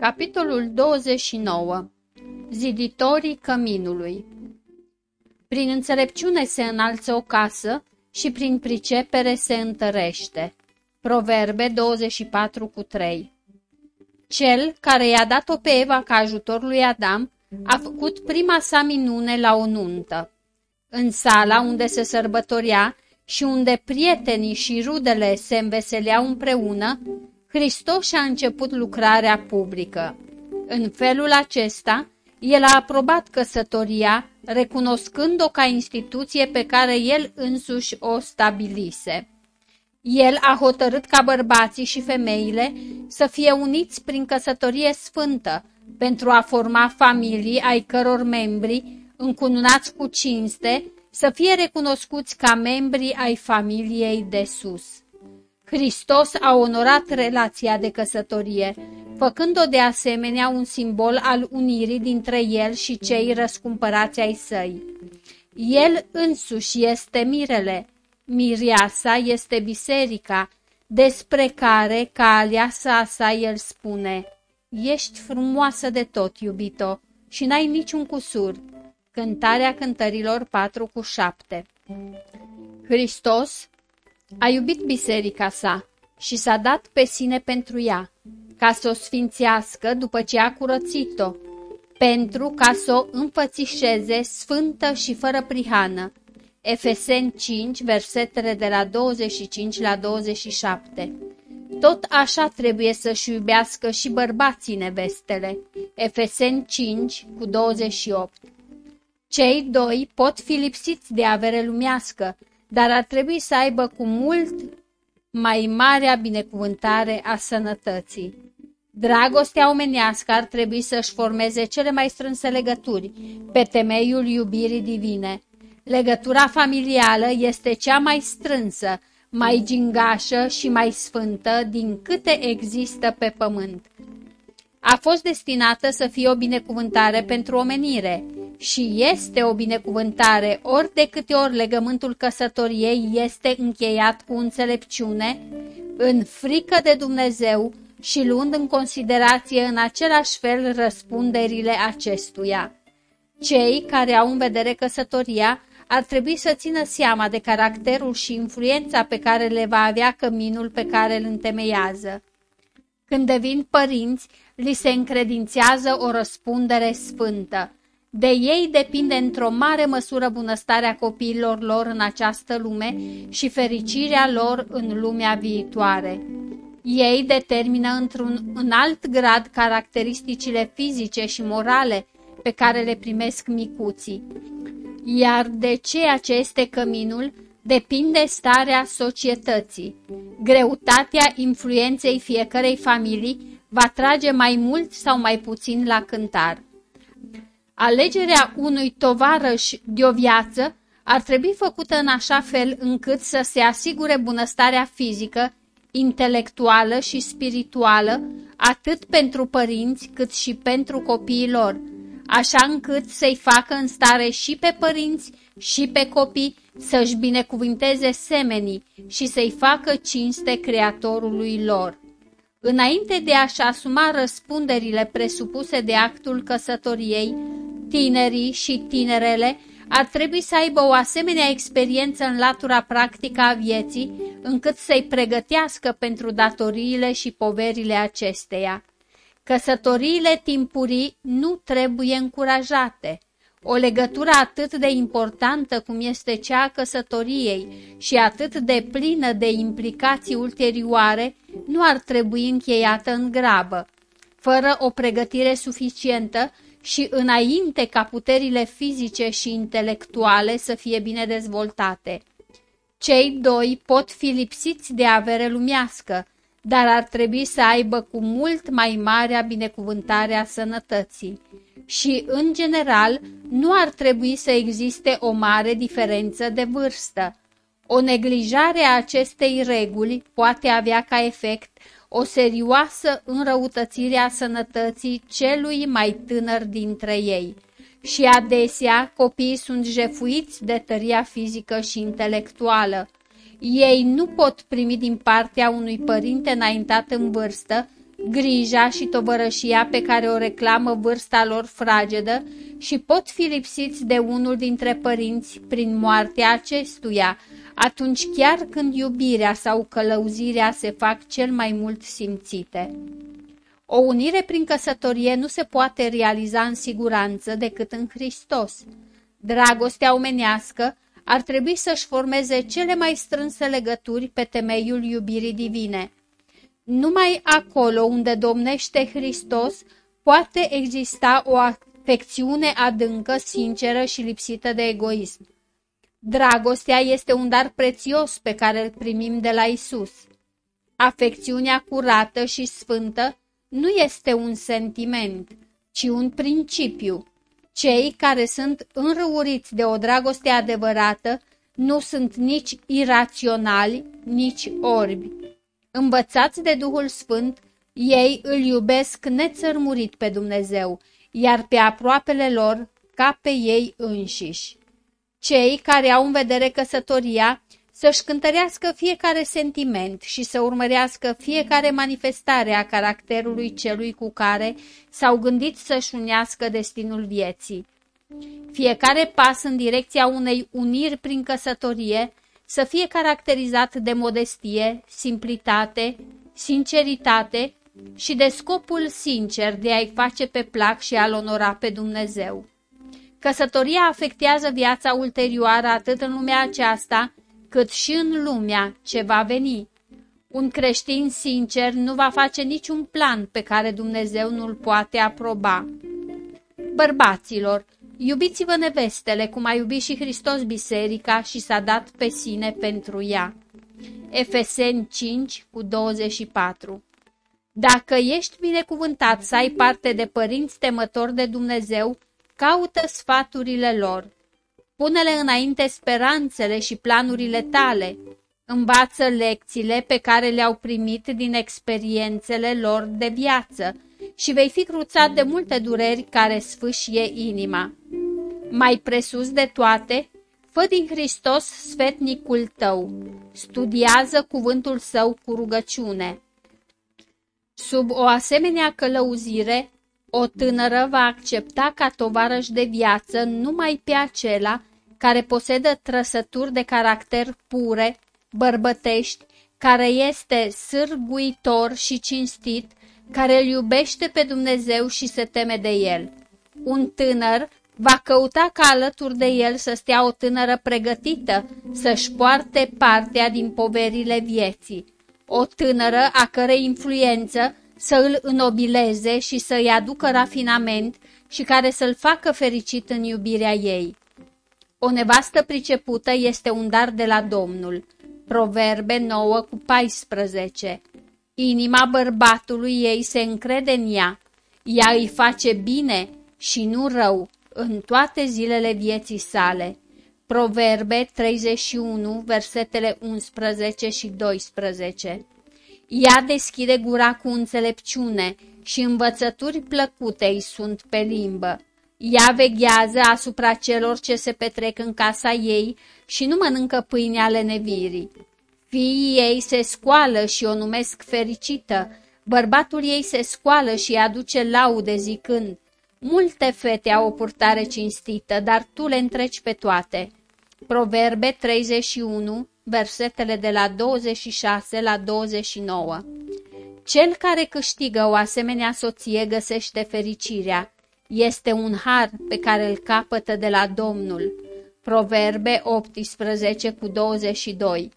Capitolul 29 Ziditorii căminului Prin înțelepciune se înalță o casă și prin pricepere se întărește. Proverbe 24 cu 3 Cel care i-a dat-o pe Eva ca ajutor lui Adam a făcut prima sa minune la o nuntă. În sala unde se sărbătorea și unde prietenii și rudele se înveseleau împreună, Hristos și-a început lucrarea publică. În felul acesta, el a aprobat căsătoria, recunoscând-o ca instituție pe care el însuși o stabilise. El a hotărât ca bărbații și femeile să fie uniți prin căsătorie sfântă, pentru a forma familii ai căror membri, încununați cu cinste, să fie recunoscuți ca membri ai familiei de sus. Hristos a onorat relația de căsătorie, făcând-o de asemenea un simbol al unirii dintre el și cei răscumpărați ai săi. El însuși este mirele, miriasa este biserica, despre care, ca aliasa sa, el spune, Ești frumoasă de tot, iubito, și n-ai niciun cusur. Cântarea cântărilor 4 cu 7 Hristos a iubit biserica sa și s-a dat pe sine pentru ea, ca să o sfințească după ce a curățit-o, pentru ca să o înfățișeze sfântă și fără prihană. Efeseni 5, versetele de la 25 la 27 Tot așa trebuie să-și iubească și bărbații nevestele. Efeseni 5, cu 28 Cei doi pot fi lipsiți de avere lumească, dar ar trebui să aibă cu mult mai marea binecuvântare a sănătății. Dragostea omenească ar trebui să-și formeze cele mai strânse legături pe temeiul iubirii divine. Legătura familială este cea mai strânsă, mai gingașă și mai sfântă din câte există pe pământ. A fost destinată să fie o binecuvântare pentru omenire, și este o binecuvântare ori de câte ori legământul căsătoriei este încheiat cu înțelepciune, în frică de Dumnezeu și luând în considerație în același fel răspunderile acestuia. Cei care au în vedere căsătoria ar trebui să țină seama de caracterul și influența pe care le va avea căminul pe care îl întemeiază. Când devin părinți, li se încredințează o răspundere sfântă de ei depinde într-o mare măsură bunăstarea copiilor lor în această lume și fericirea lor în lumea viitoare. Ei determină într-un înalt grad caracteristicile fizice și morale pe care le primesc micuții. Iar de ceea ce este căminul depinde starea societății. Greutatea influenței fiecărei familii va trage mai mult sau mai puțin la cântar. Alegerea unui tovarăș de o viață ar trebui făcută în așa fel încât să se asigure bunăstarea fizică, intelectuală și spirituală, atât pentru părinți cât și pentru copiii lor, așa încât să-i facă în stare și pe părinți și pe copii să-și binecuvinteze semenii și să-i facă cinste creatorului lor. Înainte de a-și asuma răspunderile presupuse de actul căsătoriei, tinerii și tinerele ar trebui să aibă o asemenea experiență în latura practică a vieții, încât să-i pregătească pentru datoriile și poverile acesteia. Căsătoriile timpurii nu trebuie încurajate. O legătură atât de importantă cum este cea a căsătoriei și atât de plină de implicații ulterioare nu ar trebui încheiată în grabă. Fără o pregătire suficientă, și înainte ca puterile fizice și intelectuale să fie bine dezvoltate. Cei doi pot fi lipsiți de avere lumească, dar ar trebui să aibă cu mult mai marea binecuvântare a sănătății. Și, în general, nu ar trebui să existe o mare diferență de vârstă. O neglijare a acestei reguli poate avea ca efect o serioasă înrăutățire a sănătății celui mai tânăr dintre ei. Și adesea copiii sunt jefuiți de tăria fizică și intelectuală. Ei nu pot primi din partea unui părinte înaintat în vârstă grija și tovărășia pe care o reclamă vârsta lor fragedă și pot fi lipsiți de unul dintre părinți prin moartea acestuia, atunci chiar când iubirea sau călăuzirea se fac cel mai mult simțite. O unire prin căsătorie nu se poate realiza în siguranță decât în Hristos. Dragostea omenească ar trebui să-și formeze cele mai strânse legături pe temeiul iubirii divine. Numai acolo unde domnește Hristos poate exista o afecțiune adâncă, sinceră și lipsită de egoism. Dragostea este un dar prețios pe care îl primim de la Isus. Afecțiunea curată și sfântă nu este un sentiment, ci un principiu. Cei care sunt înrăuriți de o dragoste adevărată nu sunt nici iraționali, nici orbi. Învățați de Duhul Sfânt, ei îl iubesc nețărmurit pe Dumnezeu, iar pe aproapele lor ca pe ei înșiși. Cei care au în vedere căsătoria să-și cântărească fiecare sentiment și să urmărească fiecare manifestare a caracterului celui cu care s-au gândit să-și unească destinul vieții. Fiecare pas în direcția unei uniri prin căsătorie să fie caracterizat de modestie, simplitate, sinceritate și de scopul sincer de a-i face pe plac și a-L onora pe Dumnezeu. Căsătoria afectează viața ulterioară atât în lumea aceasta, cât și în lumea ce va veni. Un creștin sincer nu va face niciun plan pe care Dumnezeu nu-l poate aproba. Bărbaților, iubiți-vă nevestele cum a iubit și Hristos biserica și s-a dat pe sine pentru ea. Efeseni 5 cu 24 Dacă ești binecuvântat să ai parte de părinți temători de Dumnezeu, caută sfaturile lor. Pune-le înainte speranțele și planurile tale. Învață lecțiile pe care le-au primit din experiențele lor de viață și vei fi cruțat de multe dureri care sfâșie inima. Mai presus de toate, fă din Hristos sfetnicul tău, studiază cuvântul său cu rugăciune. Sub o asemenea călăuzire, o tânără va accepta ca tovarăș de viață numai pe acela care posedă trăsături de caracter pure, bărbătești, care este sârguitor și cinstit, care îl iubește pe Dumnezeu și se teme de el. Un tânăr va căuta ca alături de el să stea o tânără pregătită să-și poarte partea din poverile vieții. O tânără a cărei influență să îl înobileze și să-i aducă rafinament și care să-l facă fericit în iubirea ei. O nevastă pricepută este un dar de la Domnul. Proverbe 9 cu 14 Inima bărbatului ei se încrede în ea. Ea îi face bine și nu rău în toate zilele vieții sale. Proverbe 31, versetele 11 și 12 Ea deschide gura cu înțelepciune și învățături plăcute îi sunt pe limbă. Ea veghează asupra celor ce se petrec în casa ei și nu mănâncă pâine ale nevirii. Fiii ei se scoală și o numesc fericită, bărbatul ei se scoală și aduce laude zicând, Multe fete au o purtare cinstită, dar tu le întreci pe toate. Proverbe 31, versetele de la 26 la 29 Cel care câștigă o asemenea soție găsește fericirea, este un har pe care îl capătă de la Domnul. Proverbe 18 cu 22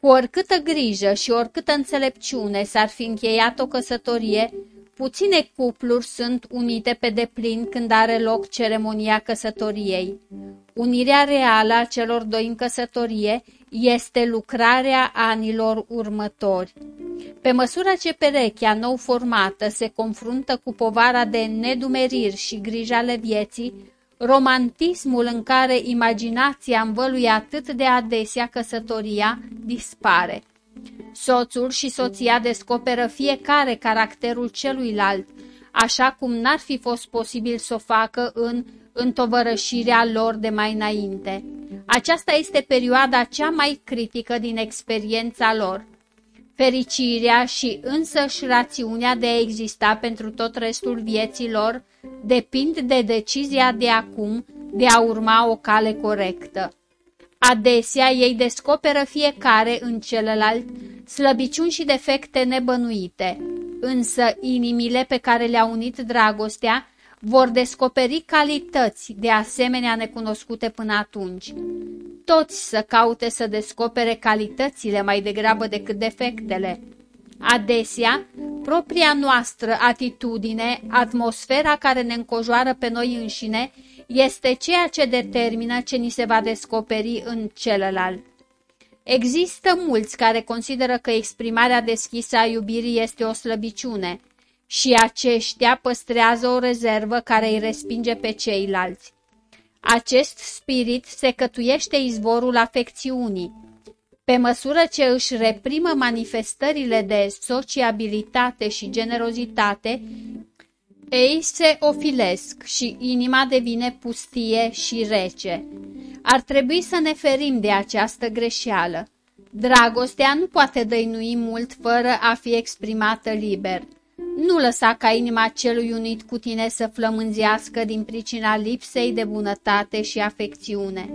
Cu oricâtă grijă și oricâtă înțelepciune s-ar fi încheiat o căsătorie, puține cupluri sunt unite pe deplin când are loc ceremonia căsătoriei. Unirea reală a celor doi în căsătorie este lucrarea anilor următori. Pe măsură ce perechea nou formată se confruntă cu povara de nedumeriri și grija ale vieții, romantismul în care imaginația învăluie atât de adesea căsătoria dispare. Soțul și soția descoperă fiecare caracterul celuilalt, așa cum n-ar fi fost posibil să o facă în întovărășirea lor de mai înainte. Aceasta este perioada cea mai critică din experiența lor. Fericirea și însăși rațiunea de a exista pentru tot restul vieții lor depind de decizia de acum de a urma o cale corectă. Adesea ei descoperă fiecare în celălalt slăbiciuni și defecte nebănuite, însă inimile pe care le-a unit dragostea vor descoperi calități de asemenea necunoscute până atunci. Toți să caute să descopere calitățile mai degrabă decât defectele. Adesea, propria noastră atitudine, atmosfera care ne încojoară pe noi înșine, este ceea ce determină ce ni se va descoperi în celălalt. Există mulți care consideră că exprimarea deschisă a iubirii este o slăbiciune și aceștia păstrează o rezervă care îi respinge pe ceilalți. Acest spirit se cătuiește izvorul afecțiunii. Pe măsură ce își reprimă manifestările de sociabilitate și generozitate, ei se ofilesc și inima devine pustie și rece. Ar trebui să ne ferim de această greșeală. Dragostea nu poate dăinui mult fără a fi exprimată liber. Nu lăsa ca inima celui unit cu tine să flămânzească din pricina lipsei de bunătate și afecțiune.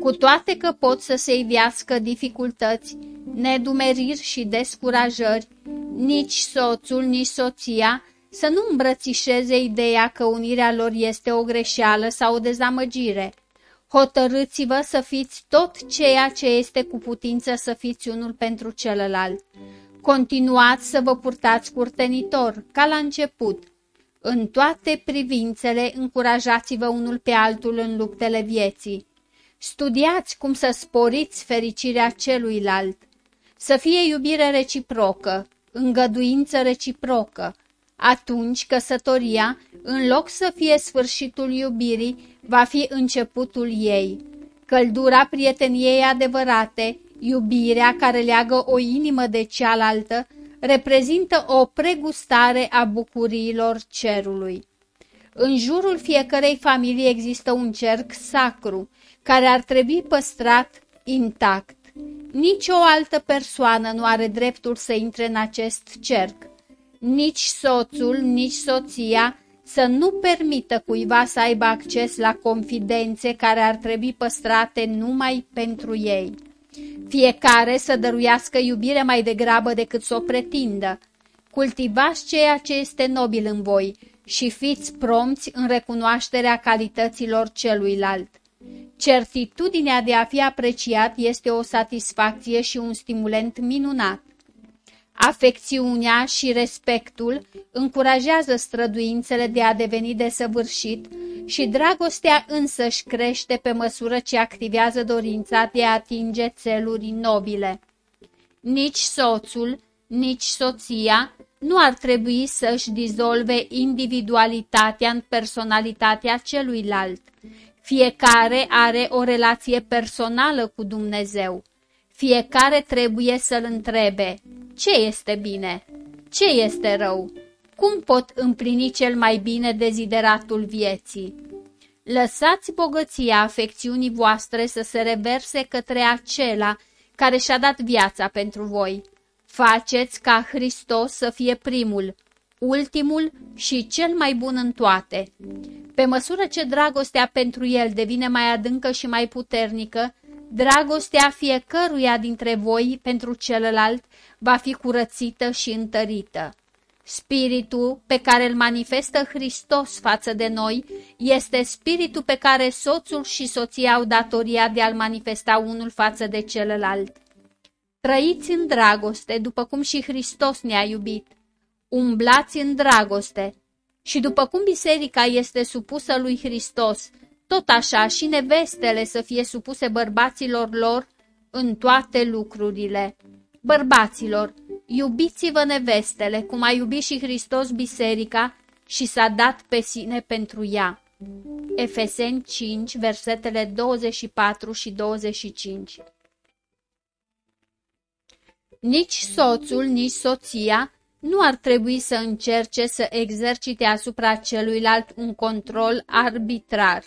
Cu toate că pot să se ivească dificultăți, nedumeriri și descurajări, nici soțul, nici soția să nu îmbrățișeze ideea că unirea lor este o greșeală sau o dezamăgire. Hotărâți-vă să fiți tot ceea ce este cu putință să fiți unul pentru celălalt. Continuați să vă purtați curtenitor, ca la început. În toate privințele, încurajați-vă unul pe altul în luptele vieții. Studiați cum să sporiți fericirea celuilalt. Să fie iubire reciprocă, îngăduință reciprocă. Atunci căsătoria, în loc să fie sfârșitul iubirii, va fi începutul ei. Căldura prieteniei adevărate Iubirea care leagă o inimă de cealaltă reprezintă o pregustare a bucuriilor cerului. În jurul fiecărei familii există un cerc sacru, care ar trebui păstrat intact. Nici o altă persoană nu are dreptul să intre în acest cerc. Nici soțul, nici soția să nu permită cuiva să aibă acces la confidențe care ar trebui păstrate numai pentru ei. Fiecare să dăruiască iubire mai degrabă decât să o pretindă. Cultivați ceea ce este nobil în voi și fiți promți în recunoașterea calităților celuilalt. Certitudinea de a fi apreciat este o satisfacție și un stimulent minunat. Afecțiunea și respectul încurajează străduințele de a deveni desăvârșit și dragostea însăși crește pe măsură ce activează dorința de a atinge țeluri nobile. Nici soțul, nici soția nu ar trebui să-și dizolve individualitatea în personalitatea celuilalt. Fiecare are o relație personală cu Dumnezeu. Fiecare trebuie să-L întrebe, ce este bine? Ce este rău? Cum pot împlini cel mai bine dezideratul vieții? Lăsați bogăția afecțiunii voastre să se reverse către acela care și-a dat viața pentru voi. Faceți ca Hristos să fie primul, ultimul și cel mai bun în toate. Pe măsură ce dragostea pentru el devine mai adâncă și mai puternică, dragostea fiecăruia dintre voi pentru celălalt va fi curățită și întărită. Spiritul pe care îl manifestă Hristos față de noi este spiritul pe care soțul și soția au datoria de a-l manifesta unul față de celălalt. Trăiți în dragoste, după cum și Hristos ne-a iubit. Umblați în dragoste. Și după cum biserica este supusă lui Hristos, tot așa și nevestele să fie supuse bărbaților lor în toate lucrurile. Bărbaților, iubiți-vă nevestele, cum a iubit și Hristos biserica și s-a dat pe sine pentru ea. Efeseni 5, versetele 24 și 25 Nici soțul, nici soția nu ar trebui să încerce să exercite asupra celuilalt un control arbitrar.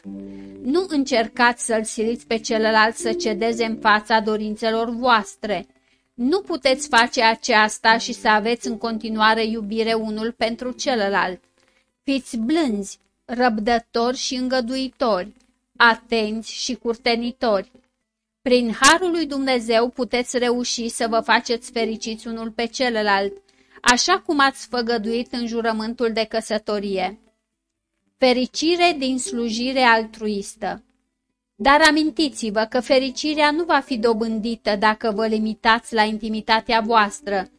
Nu încercați să-l siliți pe celălalt să cedeze în fața dorințelor voastre. Nu puteți face aceasta și să aveți în continuare iubire unul pentru celălalt. Fiți blânzi, răbdători și îngăduitori, atenți și curtenitori. Prin harul lui Dumnezeu puteți reuși să vă faceți fericiți unul pe celălalt, așa cum ați făgăduit în jurământul de căsătorie. Fericire din slujire altruistă Dar amintiți-vă că fericirea nu va fi dobândită dacă vă limitați la intimitatea voastră,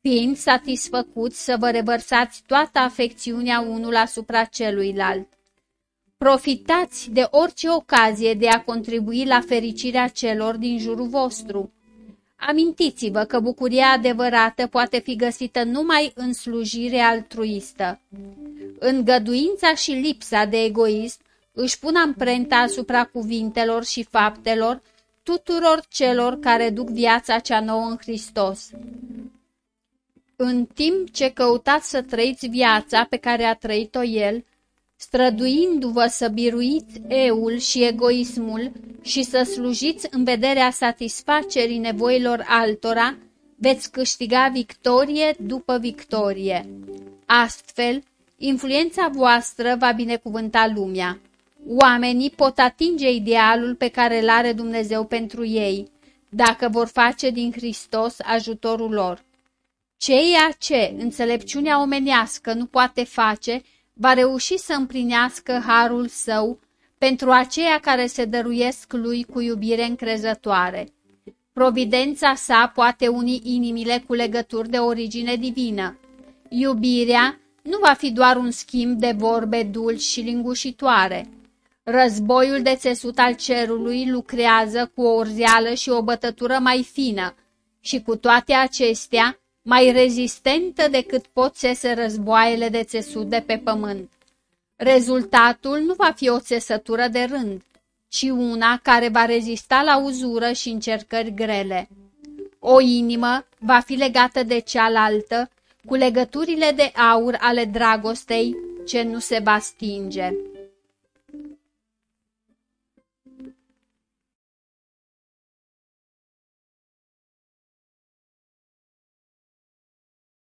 fiind satisfăcuți să vă revărsați toată afecțiunea unul asupra celuilalt. Profitați de orice ocazie de a contribui la fericirea celor din jurul vostru. Amintiți-vă că bucuria adevărată poate fi găsită numai în slujire altruistă. Îngăduința și lipsa de egoism își pun amprenta asupra cuvintelor și faptelor tuturor celor care duc viața cea nouă în Hristos. În timp ce căutați să trăiți viața pe care a trăit-o El, străduindu-vă să biruiți eul și egoismul și să slujiți în vederea satisfacerii nevoilor altora, veți câștiga victorie după victorie. Astfel, influența voastră va binecuvânta lumea. Oamenii pot atinge idealul pe care îl are Dumnezeu pentru ei, dacă vor face din Hristos ajutorul lor. Ceea ce înțelepciunea omenească nu poate face, va reuși să împlinească harul său pentru aceia care se dăruiesc lui cu iubire încrezătoare. Providența sa poate uni inimile cu legături de origine divină. Iubirea nu va fi doar un schimb de vorbe dulci și lingușitoare. Războiul de țesut al cerului lucrează cu o urzeală și o bătătură mai fină și cu toate acestea mai rezistentă decât pot țese războaiele de țesut de pe pământ. Rezultatul nu va fi o țesătură de rând, ci una care va rezista la uzură și încercări grele. O inimă va fi legată de cealaltă cu legăturile de aur ale dragostei ce nu se va stinge.